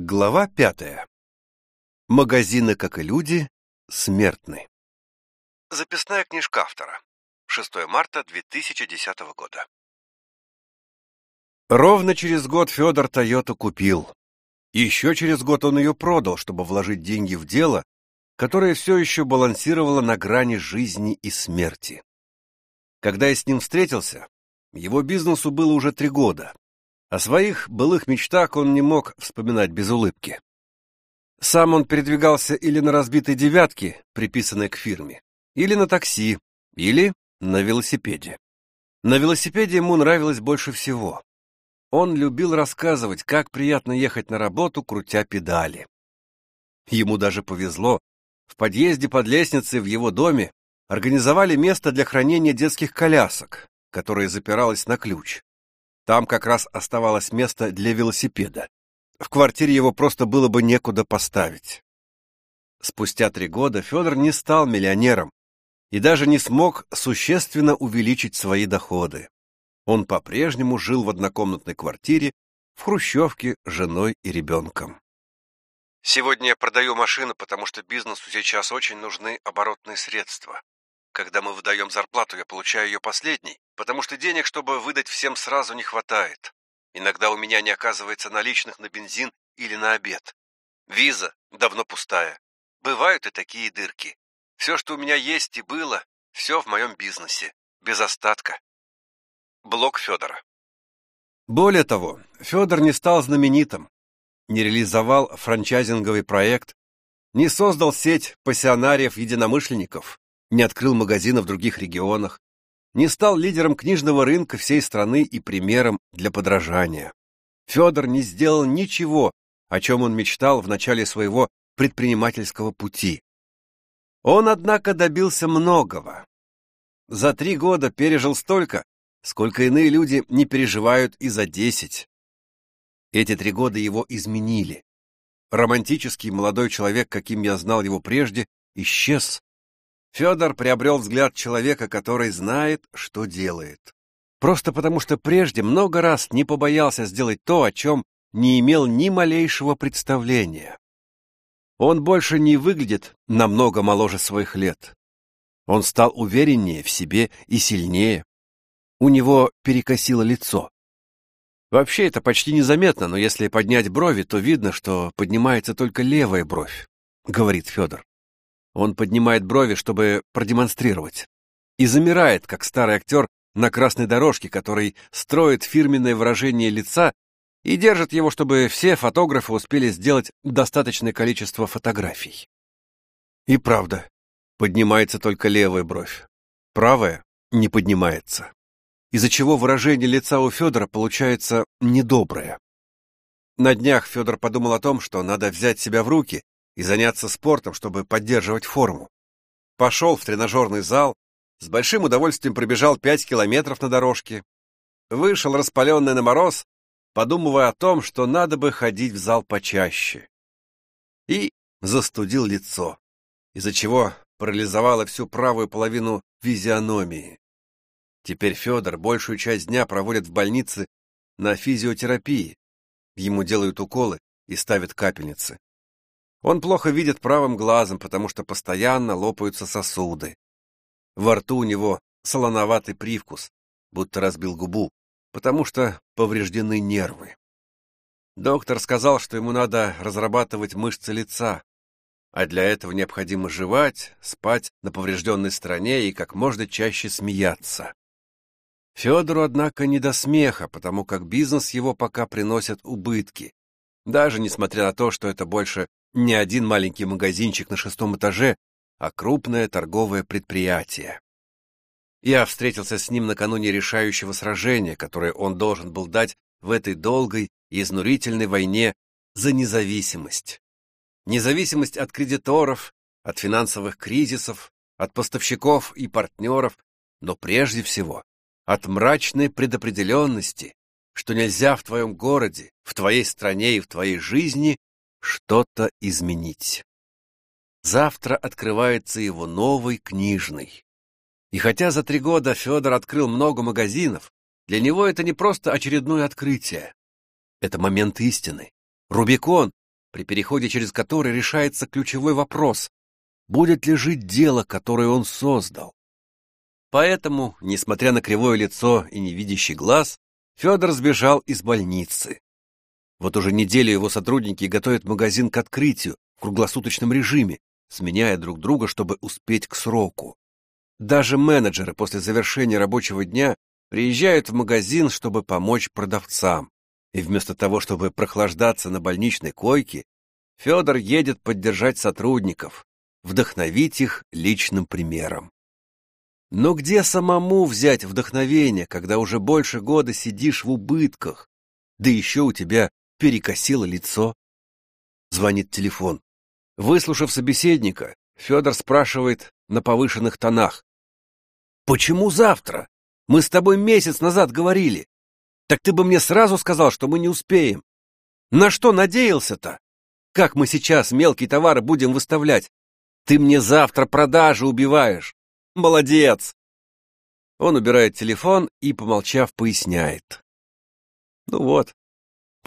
Глава пятая. Магазины, как и люди, смертны. Записная книжка автора. 6 марта 2010 года. Ровно через год Федор Тойоту купил. Еще через год он ее продал, чтобы вложить деньги в дело, которое все еще балансировало на грани жизни и смерти. Когда я с ним встретился, его бизнесу было уже три года, о своих былых мечтах он не мог вспоминать без улыбки. Сам он передвигался или на разбитой «девятке», приписанной к фирме, или на такси, или на велосипеде. На велосипеде ему нравилось больше всего. Он любил рассказывать, как приятно ехать на работу, крутя педали. Ему даже повезло. В подъезде под лестницей в его доме организовали место для хранения детских колясок, которое запиралось на ключ. Там как раз оставалось место для велосипеда. В квартире его просто было бы некуда поставить. Спустя три года Федор не стал миллионером и даже не смог существенно увеличить свои доходы. Он по-прежнему жил в однокомнатной квартире в хрущевке с женой и ребенком. Сегодня я продаю машину, потому что бизнесу сейчас очень нужны оборотные средства. Когда мы выдаем зарплату, я получаю ее последней, потому что денег, чтобы выдать всем сразу, не хватает. Иногда у меня не оказывается наличных на бензин или на обед. Виза давно пустая. Бывают и такие дырки. Все, что у меня есть и было, все в моем бизнесе, без остатка. Блок Федора. Более того, Федор не стал знаменитым, не реализовал франчайзинговый проект, не создал сеть пассионариев-единомышленников, не открыл магазина в других регионах, не стал лидером книжного рынка всей страны и примером для подражания. Федор не сделал ничего, о чем он мечтал в начале своего предпринимательского пути. Он, однако, добился многого. За три года пережил столько, сколько иные люди не переживают и за десять. Эти три года его изменили. Романтический молодой человек, каким я знал его прежде, исчез. Федор приобрел взгляд человека, который знает, что делает. Просто потому, что прежде много раз не побоялся сделать то, о чем не имел ни малейшего представления. Он больше не выглядит намного моложе своих лет. Он стал увереннее в себе и сильнее. У него перекосило лицо. Вообще это почти незаметно, но если поднять брови, то видно, что поднимается только левая бровь, говорит Федор. Он поднимает брови, чтобы продемонстрировать. И замирает, как старый актер на красной дорожке, который строит фирменное выражение лица и держит его, чтобы все фотографы успели сделать достаточное количество фотографий. И правда, поднимается только левая бровь. Правая не поднимается. Из-за чего выражение лица у Федора получается недоброе. На днях Федор подумал о том, что надо взять себя в руки и заняться спортом, чтобы поддерживать форму. Пошел в тренажерный зал, с большим удовольствием пробежал пять километров на дорожке, вышел распаленный на мороз, подумывая о том, что надо бы ходить в зал почаще. И застудил лицо, из-за чего парализовало всю правую половину физиономии. Теперь Федор большую часть дня проводит в больнице на физиотерапии. Ему делают уколы и ставят капельницы. Он плохо видит правым глазом, потому что постоянно лопаются сосуды. Во рту у него солоноватый привкус, будто разбил губу, потому что повреждены нервы. Доктор сказал, что ему надо разрабатывать мышцы лица, а для этого необходимо жевать, спать на поврежденной стороне и как можно чаще смеяться. Федору, однако, не до смеха, потому как бизнес его пока приносит убытки, даже несмотря на то, что это больше не один маленький магазинчик на шестом этаже, а крупное торговое предприятие. Я встретился с ним накануне решающего сражения, которое он должен был дать в этой долгой и изнурительной войне за независимость. Независимость от кредиторов, от финансовых кризисов, от поставщиков и партнеров, но прежде всего от мрачной предопределенности, что нельзя в твоем городе, в твоей стране и в твоей жизни что-то изменить. Завтра открывается его новый книжный. И хотя за три года Федор открыл много магазинов, для него это не просто очередное открытие. Это момент истины. Рубикон, при переходе через который решается ключевой вопрос – будет ли жить дело, которое он создал. Поэтому, несмотря на кривое лицо и невидящий глаз, Федор сбежал из больницы. Вот уже неделю его сотрудники готовят магазин к открытию в круглосуточном режиме, сменяя друг друга, чтобы успеть к сроку. Даже менеджеры после завершения рабочего дня приезжают в магазин, чтобы помочь продавцам. И вместо того, чтобы прохлаждаться на больничной койке, Федор едет поддержать сотрудников, вдохновить их личным примером. Но где самому взять вдохновение, когда уже больше года сидишь в убытках, да еще у тебя перекосило лицо? Звонит телефон. Выслушав собеседника, Федор спрашивает на повышенных тонах. «Почему завтра? Мы с тобой месяц назад говорили. Так ты бы мне сразу сказал, что мы не успеем. На что надеялся-то? Как мы сейчас мелкие товары будем выставлять? Ты мне завтра продажи убиваешь. Молодец!» Он убирает телефон и, помолчав, поясняет. «Ну вот,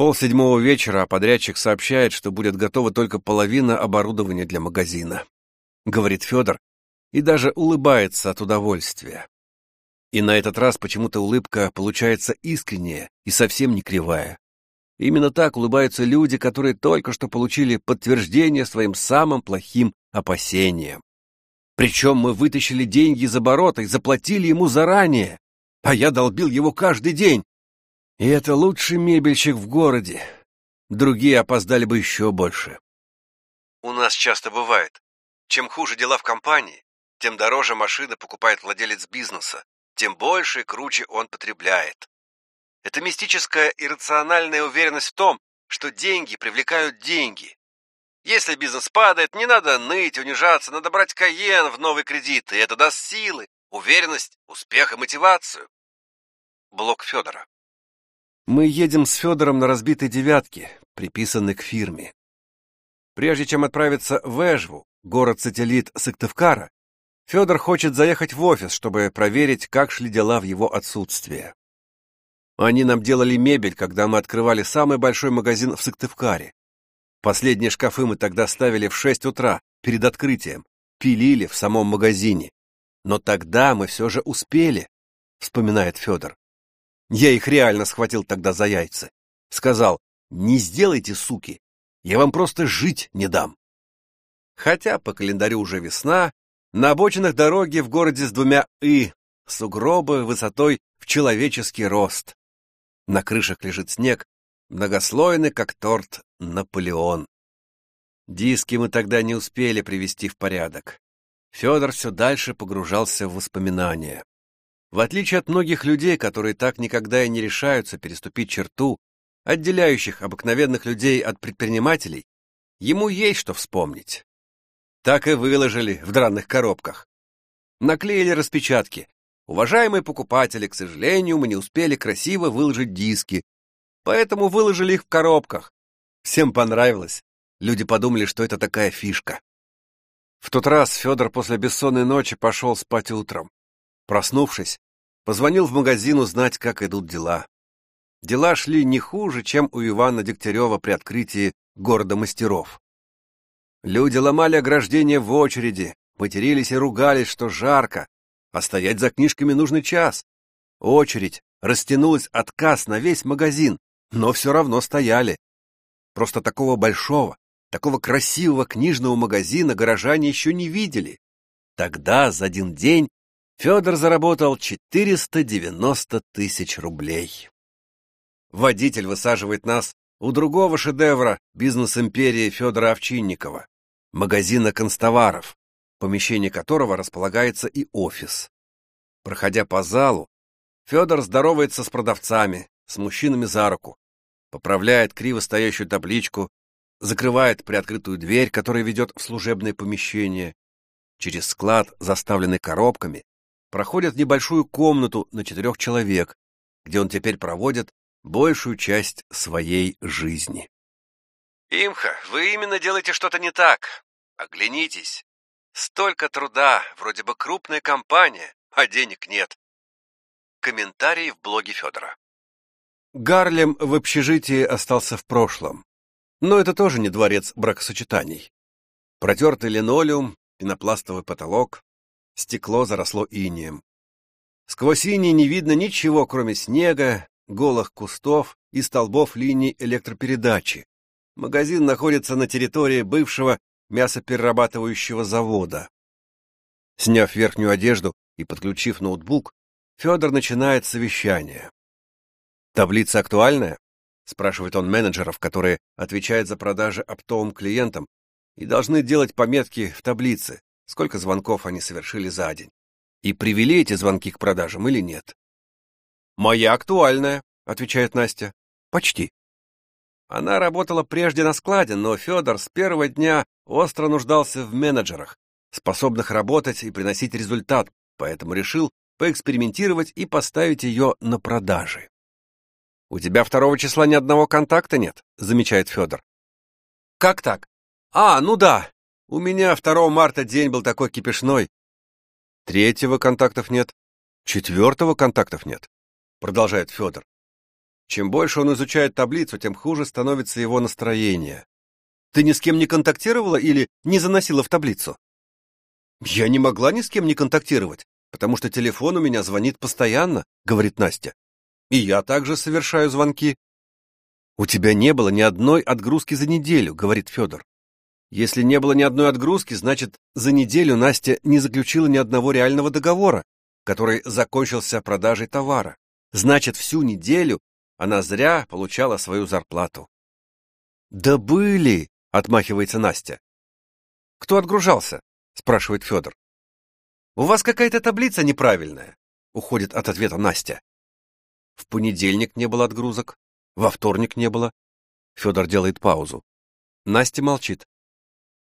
полседьмого вечера, подрядчик сообщает, что будет готова только половина оборудования для магазина», — говорит Федор, и даже улыбается от удовольствия. И на этот раз почему-то улыбка получается искренняя и совсем не кривая. Именно так улыбаются люди, которые только что получили подтверждение своим самым плохим опасениям. Причем мы вытащили деньги из оборота и заплатили ему заранее, а я долбил его каждый день. И это лучший мебельщик в городе. Другие опоздали бы еще больше. У нас часто бывает. Чем хуже дела в компании, тем дороже машины покупает владелец бизнеса, тем больше и круче он потребляет. Это мистическая иррациональная уверенность в том, что деньги привлекают деньги. Если бизнес падает, не надо ныть, унижаться, надо брать каен в новый кредит, и это даст силы, уверенность, успех и мотивацию. Блок Федора. Мы едем с Федором на разбитой девятке, приписанной к фирме. Прежде чем отправиться в Эжву, город-сателлит Сыктывкара, Федор хочет заехать в офис, чтобы проверить, как шли дела в его отсутствие. Они нам делали мебель, когда мы открывали самый большой магазин в Сыктывкаре. Последние шкафы мы тогда ставили в 6 утра, перед открытием, пилили в самом магазине. Но тогда мы все же успели, вспоминает Федор. Я их реально схватил тогда за яйца. Сказал, не сделайте, суки, я вам просто жить не дам. Хотя по календарю уже весна, на обочинах дороги в городе с двумя «и» сугробы высотой в человеческий рост. На крышах лежит снег, многослойный, как торт, Наполеон. Диски мы тогда не успели привести в порядок. Федор все дальше погружался в воспоминания. В отличие от многих людей, которые так никогда и не решаются переступить черту, отделяющих обыкновенных людей от предпринимателей, ему есть что вспомнить так и выложили в драных коробках. Наклеили распечатки. Уважаемые покупатели, к сожалению, мы не успели красиво выложить диски, поэтому выложили их в коробках. Всем понравилось. Люди подумали, что это такая фишка. В тот раз Федор после бессонной ночи пошел спать утром. Проснувшись, позвонил в магазин узнать, как идут дела. Дела шли не хуже, чем у Ивана Дегтярева при открытии города мастеров. Люди ломали ограждения в очереди, матерились и ругались, что жарко, а стоять за книжками нужный час. Очередь растянулась от касс на весь магазин, но все равно стояли. Просто такого большого, такого красивого книжного магазина горожане еще не видели. Тогда за один день Федор заработал 490 тысяч рублей. Водитель высаживает нас у другого шедевра бизнес-империи Федора Овчинникова магазина констоваров, помещение которого располагается и офис. Проходя по залу, Федор здоровается с продавцами, с мужчинами за руку, поправляет криво стоящую табличку, закрывает приоткрытую дверь, которая ведет в служебное помещение. Через склад, заставленный коробками, проходит небольшую комнату на четырех человек, где он теперь проводит большую часть своей жизни. Имха, вы именно делаете что-то не так. Оглянитесь. Столько труда, вроде бы крупная компания, а денег нет. Комментарий в блоге Федора. Гарлем в общежитии остался в прошлом. Но это тоже не дворец бракосочетаний. Протертый линолеум, пенопластовый потолок, стекло заросло инием. Сквозь иней не видно ничего, кроме снега, голых кустов и столбов линий электропередачи. Магазин находится на территории бывшего мясоперерабатывающего завода. Сняв верхнюю одежду и подключив ноутбук, Федор начинает совещание. «Таблица актуальная?» — спрашивает он менеджеров, которые отвечают за продажи оптовым клиентам и должны делать пометки в таблице, сколько звонков они совершили за день. И привели эти звонки к продажам или нет. «Моя актуальная», — отвечает Настя. «Почти». Она работала прежде на складе, но Федор с первого дня остро нуждался в менеджерах, способных работать и приносить результат, поэтому решил поэкспериментировать и поставить ее на продажи. «У тебя второго числа ни одного контакта нет», — замечает Федор. «Как так? А, ну да, у меня 2 марта день был такой кипишной. Третьего контактов нет, четвертого контактов нет, продолжает Федор. Чем больше он изучает таблицу, тем хуже становится его настроение. Ты ни с кем не контактировала или не заносила в таблицу? Я не могла ни с кем не контактировать, потому что телефон у меня звонит постоянно, говорит Настя. И я также совершаю звонки. У тебя не было ни одной отгрузки за неделю, говорит Федор. Если не было ни одной отгрузки, значит, за неделю Настя не заключила ни одного реального договора, который закончился продажей товара. Значит, всю неделю она зря получала свою зарплату. «Да были!» — отмахивается Настя. «Кто отгружался?» — спрашивает Федор. «У вас какая-то таблица неправильная», — уходит от ответа Настя. В понедельник не было отгрузок, во вторник не было. Федор делает паузу. Настя молчит.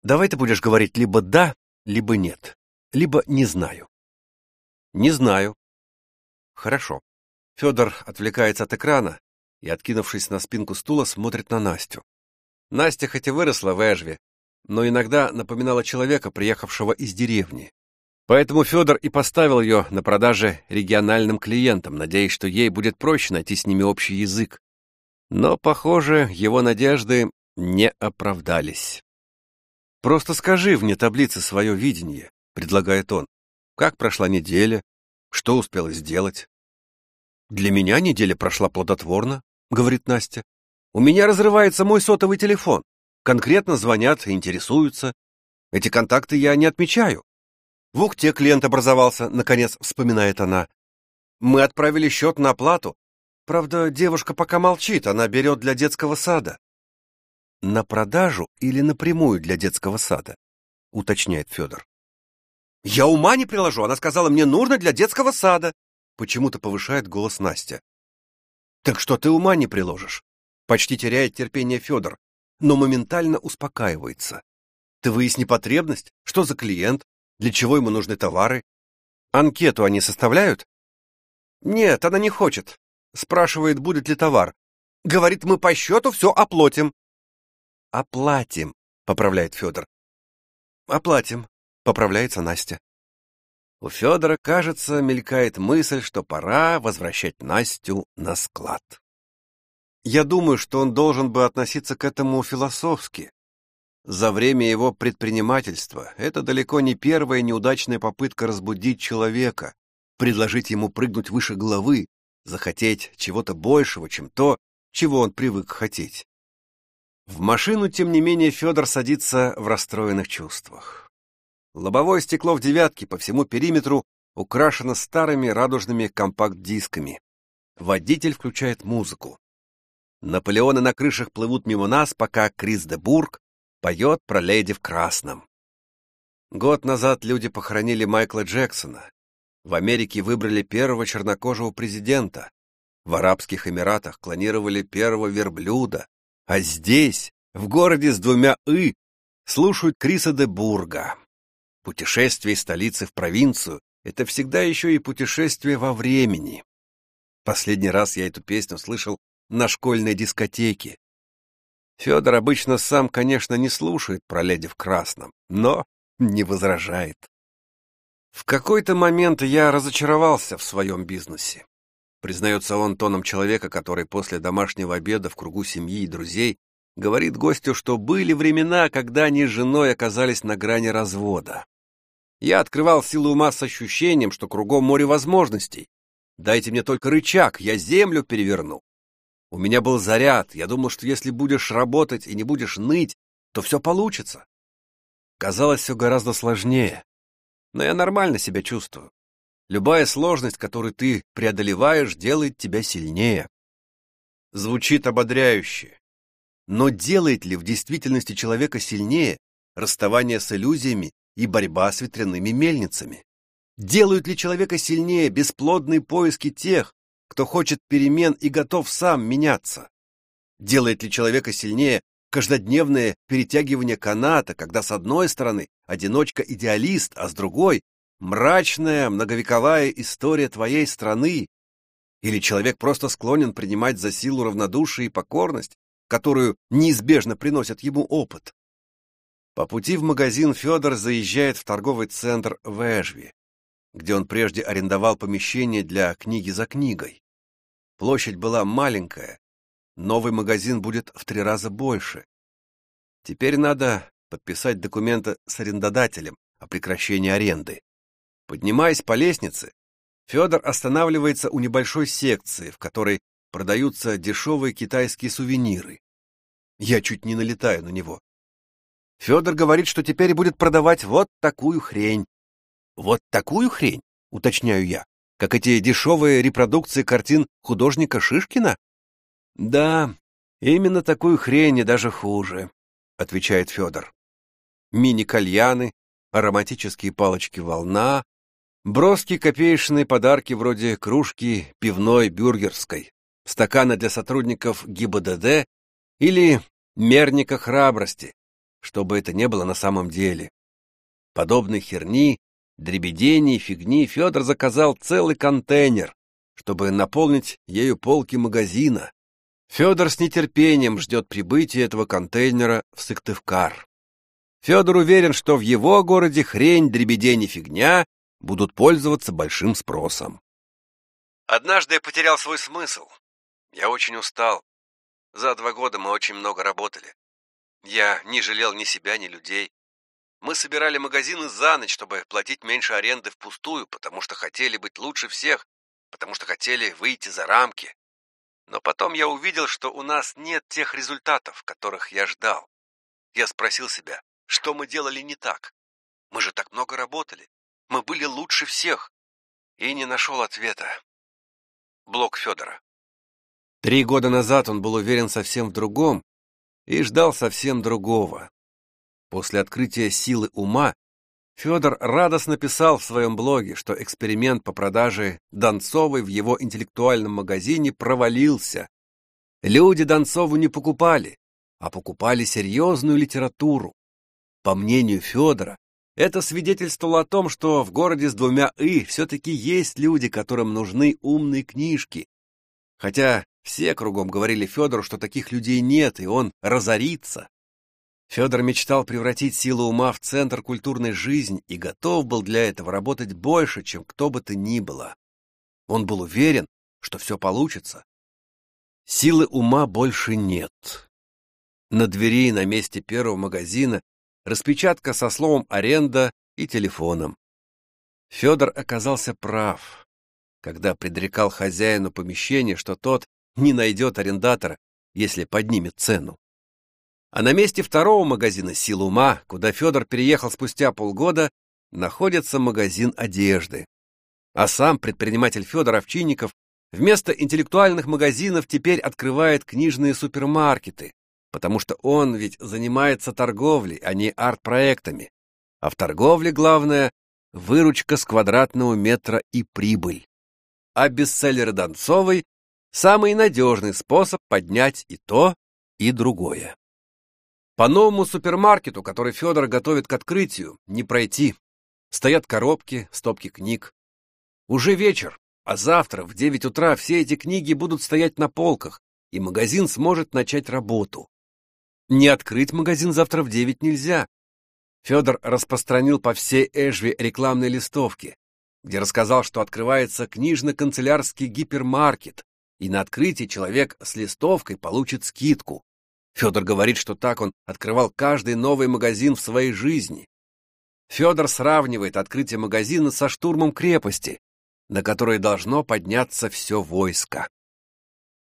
Давай ты будешь говорить либо «да», либо «нет», либо «не знаю». «Не знаю». Хорошо. Федор отвлекается от экрана и, откинувшись на спинку стула, смотрит на Настю. Настя хоть и выросла в Эжве, но иногда напоминала человека, приехавшего из деревни. Поэтому Федор и поставил ее на продаже региональным клиентам, надеясь, что ей будет проще найти с ними общий язык. Но, похоже, его надежды не оправдались. «Просто скажи вне таблицы свое видение», — предлагает он. «Как прошла неделя? Что успела сделать?» «Для меня неделя прошла плодотворно», — говорит Настя. «У меня разрывается мой сотовый телефон. Конкретно звонят и интересуются. Эти контакты я не отмечаю. В Ухте клиент образовался, наконец вспоминает она. Мы отправили счет на оплату. Правда, девушка пока молчит, она берет для детского сада. На продажу или напрямую для детского сада? Уточняет Федор. Я ума не приложу, она сказала, мне нужно для детского сада. Почему-то повышает голос Настя. Так что ты ума не приложишь? Почти теряет терпение Федор, но моментально успокаивается. Ты выясни потребность, что за клиент, для чего ему нужны товары. Анкету они составляют? Нет, она не хочет. Спрашивает, будет ли товар. Говорит, мы по счету все оплатим. Оплатим, поправляет Федор. Оплатим, поправляется Настя. У Федора, кажется, мелькает мысль, что пора возвращать Настю на склад. Я думаю, что он должен бы относиться к этому философски. За время его предпринимательства это далеко не первая неудачная попытка разбудить человека, предложить ему прыгнуть выше головы, захотеть чего-то большего, чем то, чего он привык хотеть. В машину, тем не менее, Федор садится в расстроенных чувствах. Лобовое стекло в девятке по всему периметру украшено старыми радужными компакт-дисками. Водитель включает музыку. Наполеоны на крышах плывут мимо нас, пока Крис де Бург поет про леди в красном. Год назад люди похоронили Майкла Джексона. В Америке выбрали первого чернокожего президента. В Арабских Эмиратах клонировали первого верблюда. А здесь, в городе с двумя «ы», слушают Криса де Бурга. Путешествие из столицы в провинцию — это всегда еще и путешествие во времени. Последний раз я эту песню слышал на школьной дискотеке. Федор обычно сам, конечно, не слушает про леди в красном, но не возражает. В какой-то момент я разочаровался в своем бизнесе. Признается он тоном человека, который после домашнего обеда в кругу семьи и друзей Говорит гостю, что были времена, когда они с женой оказались на грани развода. Я открывал силу ума с ощущением, что кругом море возможностей. Дайте мне только рычаг, я землю переверну. У меня был заряд, я думал, что если будешь работать и не будешь ныть, то все получится. Казалось, все гораздо сложнее. Но я нормально себя чувствую. Любая сложность, которую ты преодолеваешь, делает тебя сильнее. Звучит ободряюще. Но делает ли в действительности человека сильнее расставание с иллюзиями и борьба с ветряными мельницами? Делают ли человека сильнее бесплодные поиски тех, кто хочет перемен и готов сам меняться? Делает ли человека сильнее каждодневное перетягивание каната, когда с одной стороны одиночка-идеалист, а с другой мрачная многовековая история твоей страны? Или человек просто склонен принимать за силу равнодушие и покорность, которую неизбежно приносит ему опыт? По пути в магазин Федор заезжает в торговый центр в Эжви, где он прежде арендовал помещение для книги за книгой. Площадь была маленькая, новый магазин будет в три раза больше. Теперь надо подписать документы с арендодателем о прекращении аренды. Поднимаясь по лестнице, Федор останавливается у небольшой секции, в которой продаются дешевые китайские сувениры. Я чуть не налетаю на него. Федор говорит, что теперь будет продавать вот такую хрень. Вот такую хрень, уточняю я, как эти дешевые репродукции картин художника Шишкина? Да, именно такую хрень и даже хуже, отвечает Федор. Мини-кальяны, ароматические палочки волна, броски копеечные подарки вроде кружки пивной бюргерской, стакана для сотрудников ГИБДД или мерника храбрости, что бы это ни было на самом деле. Подобной херни, дребедений, фигни Федор заказал целый контейнер, чтобы наполнить ею полки магазина. Федор с нетерпением ждет прибытия этого контейнера в Сыктывкар. Федор уверен, что в его городе хрень, дребедень и фигня будут пользоваться большим спросом. Однажды я потерял свой смысл. Я очень устал. За два года мы очень много работали. Я не жалел ни себя, ни людей. Мы собирали магазины за ночь, чтобы платить меньше аренды впустую, потому что хотели быть лучше всех, потому что хотели выйти за рамки. Но потом я увидел, что у нас нет тех результатов, которых я ждал. Я спросил себя, что мы делали не так. Мы же так много работали. Мы были лучше всех. И не нашел ответа. Блок Федора. Три года назад он был уверен совсем в другом и ждал совсем другого. После открытия силы ума Федор радостно писал в своем блоге, что эксперимент по продаже Донцовой в его интеллектуальном магазине провалился. Люди Донцову не покупали, а покупали серьезную литературу. По мнению Федора, это свидетельствовало о том, что в городе с двумя «и» все-таки есть люди, которым нужны умные книжки. Хотя все кругом говорили Федору, что таких людей нет, и он разорится. Федор мечтал превратить силу ума в центр культурной жизни и готов был для этого работать больше, чем кто бы то ни было. Он был уверен, что все получится. Силы ума больше нет. На двери на месте первого магазина распечатка со словом «аренда» и телефоном. Федор оказался прав, когда предрекал хозяину помещения, что тот не найдет арендатора, если поднимет цену. А на месте второго магазина «Сил ума», куда Федор переехал спустя полгода, находится магазин одежды. А сам предприниматель Федор Овчинников вместо интеллектуальных магазинов теперь открывает книжные супермаркеты, потому что он ведь занимается торговлей, а не арт-проектами. А в торговле главное — выручка с квадратного метра и прибыль. А бестселлеры Донцовой Самый надежный способ поднять и то, и другое. По новому супермаркету, который Федор готовит к открытию, не пройти. Стоят коробки, стопки книг. Уже вечер, а завтра в 9 утра все эти книги будут стоять на полках, и магазин сможет начать работу. Не открыть магазин завтра в 9 нельзя. Федор распространил по всей Эжве рекламные листовки, где рассказал, что открывается книжно-канцелярский гипермаркет, и на открытии человек с листовкой получит скидку. Федор говорит, что так он открывал каждый новый магазин в своей жизни. Федор сравнивает открытие магазина со штурмом крепости, на которой должно подняться все войско.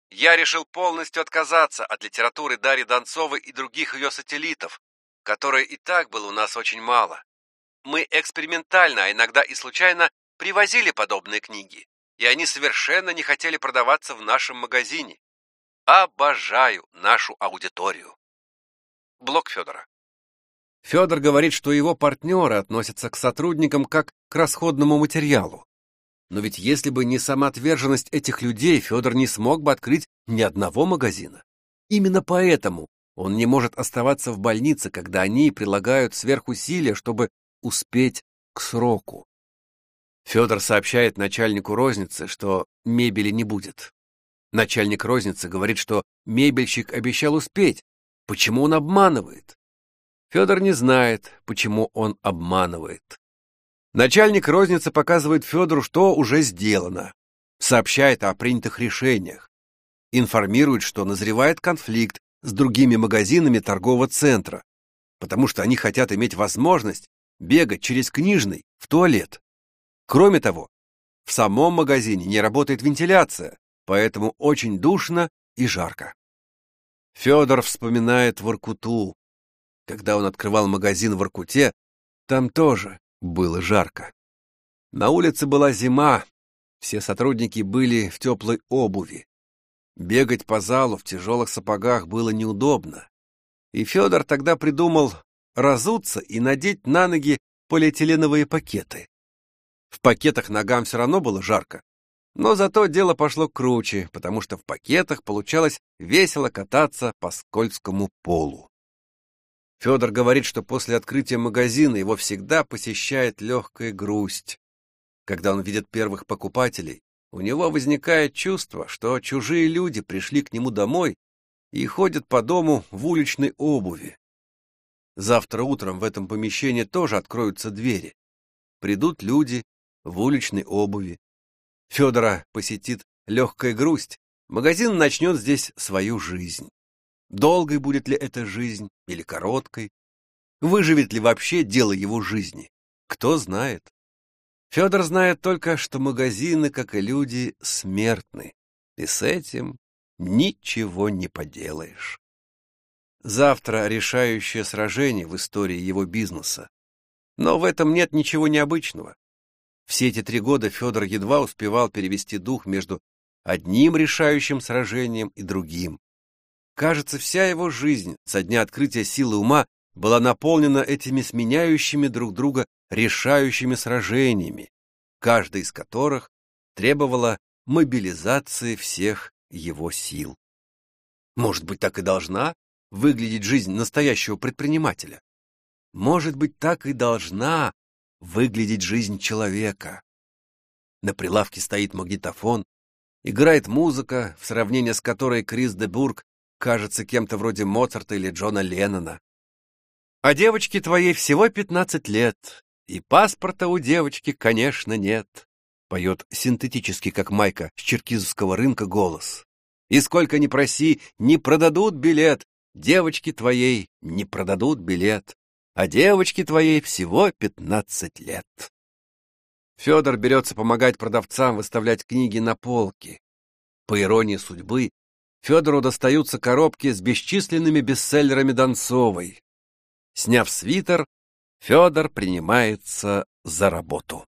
Я решил полностью отказаться от литературы Дарьи Донцовой и других ее сателлитов, которой и так было у нас очень мало. Мы экспериментально, а иногда и случайно привозили подобные книги, и они совершенно не хотели продаваться в нашем магазине. Обожаю нашу аудиторию. Блок Федора. Федор говорит, что его партнеры относятся к сотрудникам как к расходному материалу. Но ведь если бы не самоотверженность этих людей, Федор не смог бы открыть ни одного магазина. Именно поэтому он не может оставаться в больнице, когда они прилагают сверхусилия, чтобы успеть к сроку. Федор сообщает начальнику розницы, что мебели не будет. Начальник розницы говорит, что мебельщик обещал успеть. Почему он обманывает? Федор не знает, почему он обманывает. Начальник розницы показывает Федору, что уже сделано, сообщает о принятых решениях, информирует, что назревает конфликт с другими магазинами торгового центра, потому что они хотят иметь возможность бегать через книжный в туалет. Кроме того, в самом магазине не работает вентиляция, поэтому очень душно и жарко. Федор вспоминает Воркуту. Когда он открывал магазин в Воркуте, там тоже было жарко. На улице была зима, все сотрудники были в теплой обуви. Бегать по залу в тяжелых сапогах было неудобно. И Федор тогда придумал разуться и надеть на ноги полиэтиленовые пакеты. В пакетах ногам все равно было жарко, но зато дело пошло круче, потому что в пакетах получалось весело кататься по скользкому полу. Федор говорит, что после открытия магазина его всегда посещает легкая грусть. Когда он видит первых покупателей, у него возникает чувство, что чужие люди пришли к нему домой и ходят по дому в уличной обуви. Завтра утром в этом помещении тоже откроются двери. Придут люди в уличной обуви. Федора посетит легкая грусть. Магазин начнет здесь свою жизнь. Долгой будет ли эта жизнь или короткой? Выживет ли вообще дело его жизни? Кто знает. Федор знает только, что магазины, как и люди, смертны, и с этим ничего не поделаешь. Завтра решающее сражение в истории его бизнеса. Но в этом нет ничего необычного. Все эти три года Федор едва успевал перевести дух между одним решающим сражением и другим. Кажется, вся его жизнь со дня открытия силы ума была наполнена этими сменяющими друг друга решающими сражениями, каждая из которых требовала мобилизации всех его сил. Может быть, так и должна выглядеть жизнь настоящего предпринимателя? Может быть, так и должна выглядеть жизнь человека? На прилавке стоит магнитофон, играет музыка, в сравнении с которой Крис де Бург кажется кем-то вроде Моцарта или Джона Леннона. А девочке твоей всего пятнадцать лет, и паспорта у девочки, конечно, нет. Поет синтетически, как майка с черкизовского рынка голос. И сколько ни проси, не продадут билет. Девочке твоей не продадут билет. А девочке твоей всего пятнадцать лет. Федор берется помогать продавцам выставлять книги на полки. По иронии судьбы, Федору достаются коробки с бесчисленными бестселлерами Донцовой. Сняв свитер, Федор принимается за работу.